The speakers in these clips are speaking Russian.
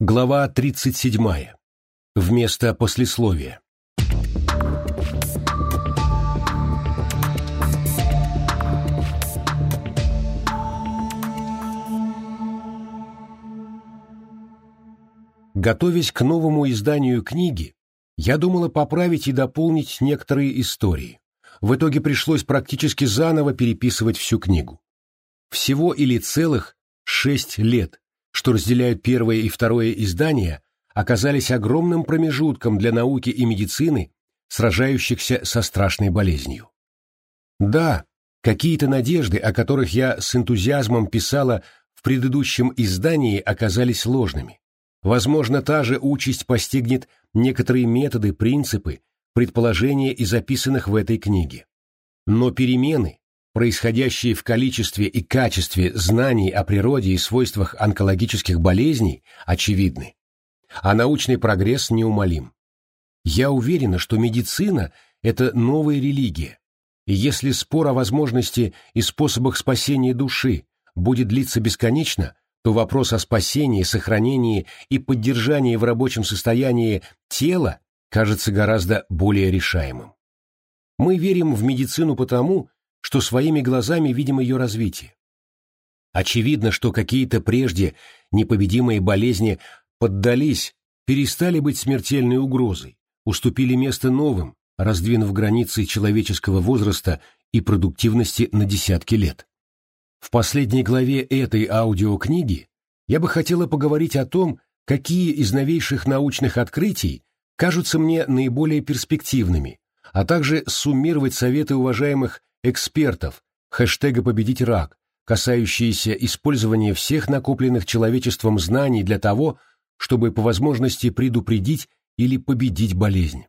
Глава 37. Вместо послесловия. Готовясь к новому изданию книги, я думала поправить и дополнить некоторые истории. В итоге пришлось практически заново переписывать всю книгу. Всего или целых шесть лет что разделяют первое и второе издания, оказались огромным промежутком для науки и медицины, сражающихся со страшной болезнью. Да, какие-то надежды, о которых я с энтузиазмом писала в предыдущем издании, оказались ложными. Возможно, та же участь постигнет некоторые методы, принципы, предположения из записанных в этой книге. Но перемены, происходящие в количестве и качестве знаний о природе и свойствах онкологических болезней, очевидны, а научный прогресс неумолим. Я уверена, что медицина – это новая религия, и если спор о возможности и способах спасения души будет длиться бесконечно, то вопрос о спасении, сохранении и поддержании в рабочем состоянии тела кажется гораздо более решаемым. Мы верим в медицину потому, что своими глазами видим ее развитие. Очевидно, что какие-то прежде непобедимые болезни поддались, перестали быть смертельной угрозой, уступили место новым, раздвинув границы человеческого возраста и продуктивности на десятки лет. В последней главе этой аудиокниги я бы хотела поговорить о том, какие из новейших научных открытий кажутся мне наиболее перспективными, а также суммировать советы уважаемых экспертов хэштега «Победить рак», касающиеся использования всех накопленных человечеством знаний для того, чтобы по возможности предупредить или победить болезнь.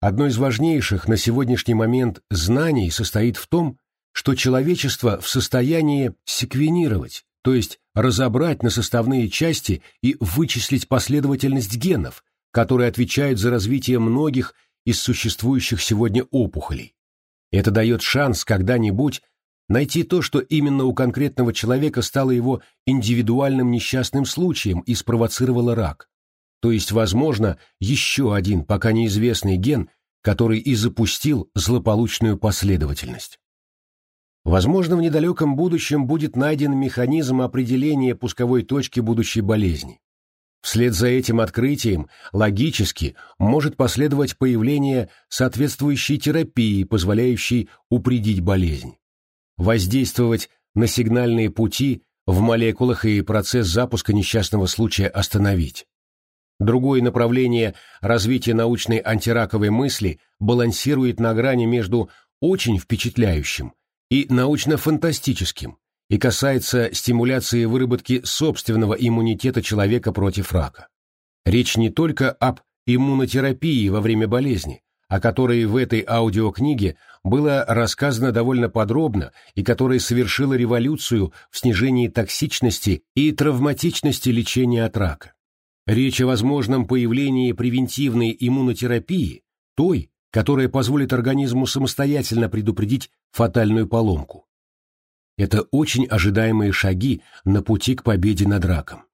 Одно из важнейших на сегодняшний момент знаний состоит в том, что человечество в состоянии секвенировать, то есть разобрать на составные части и вычислить последовательность генов, которые отвечают за развитие многих из существующих сегодня опухолей. Это дает шанс когда-нибудь найти то, что именно у конкретного человека стало его индивидуальным несчастным случаем и спровоцировало рак. То есть, возможно, еще один пока неизвестный ген, который и запустил злополучную последовательность. Возможно, в недалеком будущем будет найден механизм определения пусковой точки будущей болезни. Вслед за этим открытием логически может последовать появление соответствующей терапии, позволяющей упредить болезнь. Воздействовать на сигнальные пути в молекулах и процесс запуска несчастного случая остановить. Другое направление развития научной антираковой мысли балансирует на грани между очень впечатляющим и научно-фантастическим, и касается стимуляции выработки собственного иммунитета человека против рака. Речь не только об иммунотерапии во время болезни, о которой в этой аудиокниге было рассказано довольно подробно и которая совершила революцию в снижении токсичности и травматичности лечения от рака. Речь о возможном появлении превентивной иммунотерапии, той, которая позволит организму самостоятельно предупредить фатальную поломку. Это очень ожидаемые шаги на пути к победе над раком.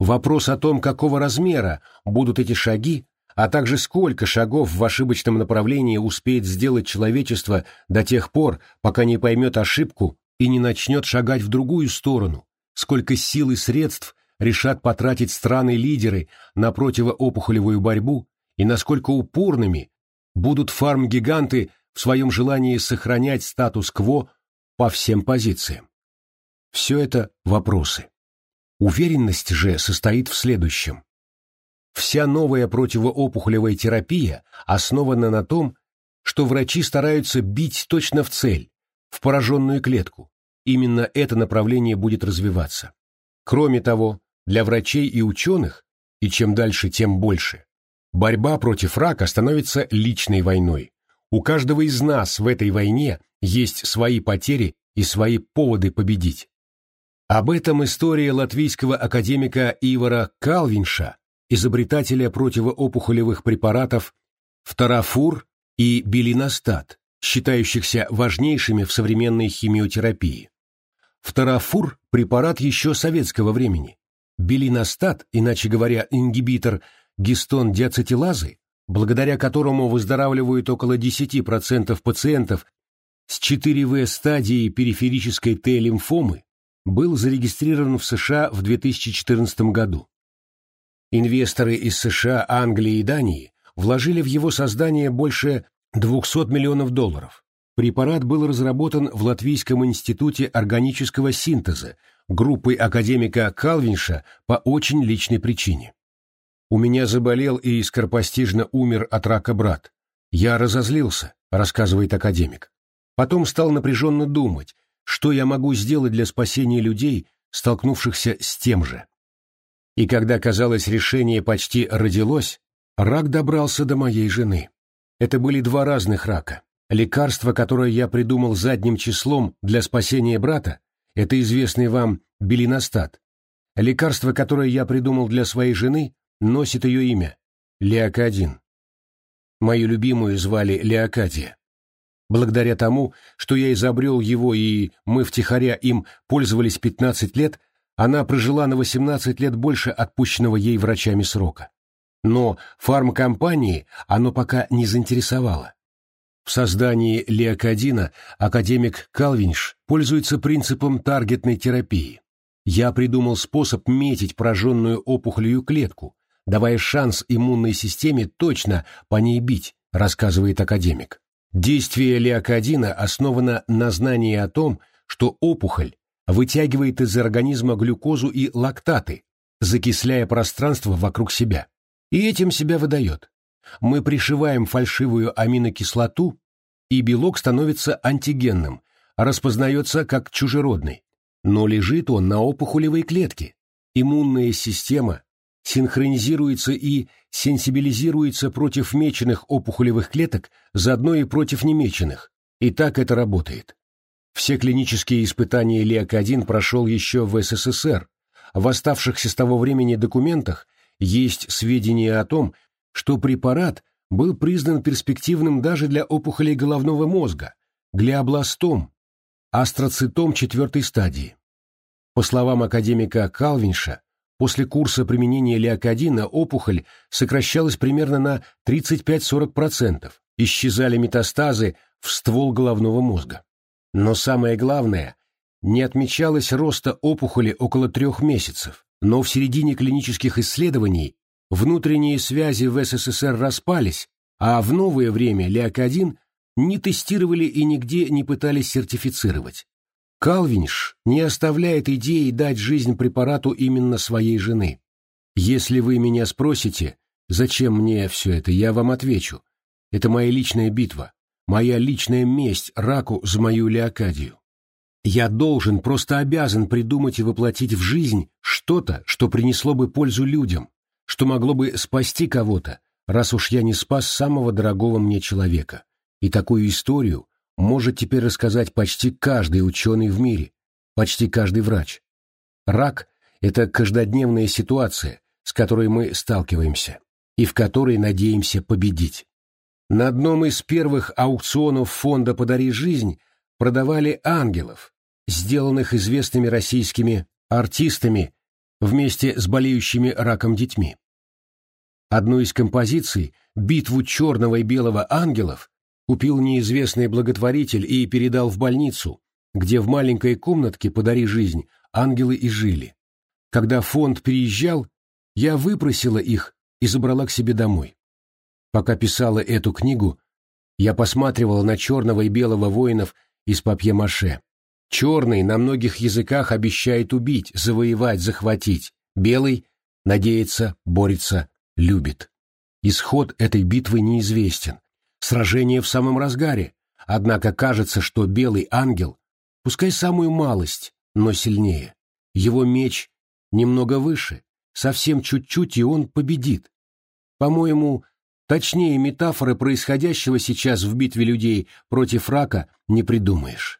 Вопрос о том, какого размера будут эти шаги, а также сколько шагов в ошибочном направлении успеет сделать человечество до тех пор, пока не поймет ошибку и не начнет шагать в другую сторону, сколько сил и средств решат потратить страны-лидеры на противоопухолевую борьбу и насколько упорными будут фарм-гиганты в своем желании сохранять статус-кво по всем позициям. Все это вопросы. Уверенность же состоит в следующем. Вся новая противоопухолевая терапия основана на том, что врачи стараются бить точно в цель, в пораженную клетку. Именно это направление будет развиваться. Кроме того, для врачей и ученых, и чем дальше, тем больше, борьба против рака становится личной войной. У каждого из нас в этой войне есть свои потери и свои поводы победить. Об этом история латвийского академика Ивара Калвинша, изобретателя противоопухолевых препаратов Фтарафур и Белиностат, считающихся важнейшими в современной химиотерапии. Фтарафур – препарат еще советского времени. Белиностат, иначе говоря, ингибитор гистон-диацетилазы, благодаря которому выздоравливают около 10% пациентов с 4В стадией периферической Т-лимфомы, был зарегистрирован в США в 2014 году. Инвесторы из США, Англии и Дании вложили в его создание больше 200 миллионов долларов. Препарат был разработан в Латвийском институте органического синтеза группой академика Калвинша по очень личной причине. У меня заболел и скоропостижно умер от рака брат. Я разозлился, рассказывает академик. Потом стал напряженно думать, что я могу сделать для спасения людей, столкнувшихся с тем же. И когда, казалось, решение почти родилось, рак добрался до моей жены. Это были два разных рака. Лекарство, которое я придумал задним числом для спасения брата, это известный вам белиностат. Лекарство, которое я придумал для своей жены, носит ее имя – Леокадин. Мою любимую звали Леокадия. Благодаря тому, что я изобрел его и мы втихаря им пользовались 15 лет, она прожила на 18 лет больше отпущенного ей врачами срока. Но фармкомпании оно пока не заинтересовало. В создании леокодина академик Калвинш пользуется принципом таргетной терапии. Я придумал способ метить пораженную опухолью клетку, давая шанс иммунной системе точно по ней бить, рассказывает академик. Действие леокодина основано на знании о том, что опухоль вытягивает из организма глюкозу и лактаты, закисляя пространство вокруг себя. И этим себя выдает. Мы пришиваем фальшивую аминокислоту, и белок становится антигенным, распознается как чужеродный. Но лежит он на опухолевой клетке. Иммунная система синхронизируется и сенсибилизируется против меченых опухолевых клеток, заодно и против немеченных. И так это работает. Все клинические испытания ЛИАК-1 прошел еще в СССР. В оставшихся с того времени документах есть сведения о том, что препарат был признан перспективным даже для опухолей головного мозга, глиобластом, астроцитом четвертой стадии. По словам академика Калвинша, после курса применения леокодина опухоль сокращалась примерно на 35-40%, исчезали метастазы в ствол головного мозга. Но самое главное, не отмечалось роста опухоли около трех месяцев, но в середине клинических исследований внутренние связи в СССР распались, а в новое время леокодин не тестировали и нигде не пытались сертифицировать. Калвинш не оставляет идеи дать жизнь препарату именно своей жены. Если вы меня спросите, зачем мне все это, я вам отвечу. Это моя личная битва моя личная месть раку за мою Леокадию. Я должен, просто обязан придумать и воплотить в жизнь что-то, что принесло бы пользу людям, что могло бы спасти кого-то, раз уж я не спас самого дорогого мне человека. И такую историю может теперь рассказать почти каждый ученый в мире, почти каждый врач. Рак – это каждодневная ситуация, с которой мы сталкиваемся, и в которой надеемся победить. На одном из первых аукционов фонда «Подари жизнь» продавали ангелов, сделанных известными российскими артистами вместе с болеющими раком детьми. Одну из композиций «Битву черного и белого ангелов» купил неизвестный благотворитель и передал в больницу, где в маленькой комнатке «Подари жизнь» ангелы и жили. Когда фонд переезжал, я выпросила их и забрала к себе домой. Пока писала эту книгу, я посматривал на черного и белого воинов из папье-маше. Черный на многих языках обещает убить, завоевать, захватить. Белый надеется, борется, любит. Исход этой битвы неизвестен. Сражение в самом разгаре. Однако кажется, что белый ангел, пускай самую малость, но сильнее. Его меч немного выше, совсем чуть-чуть, и он победит. По-моему, Точнее метафоры происходящего сейчас в битве людей против рака не придумаешь.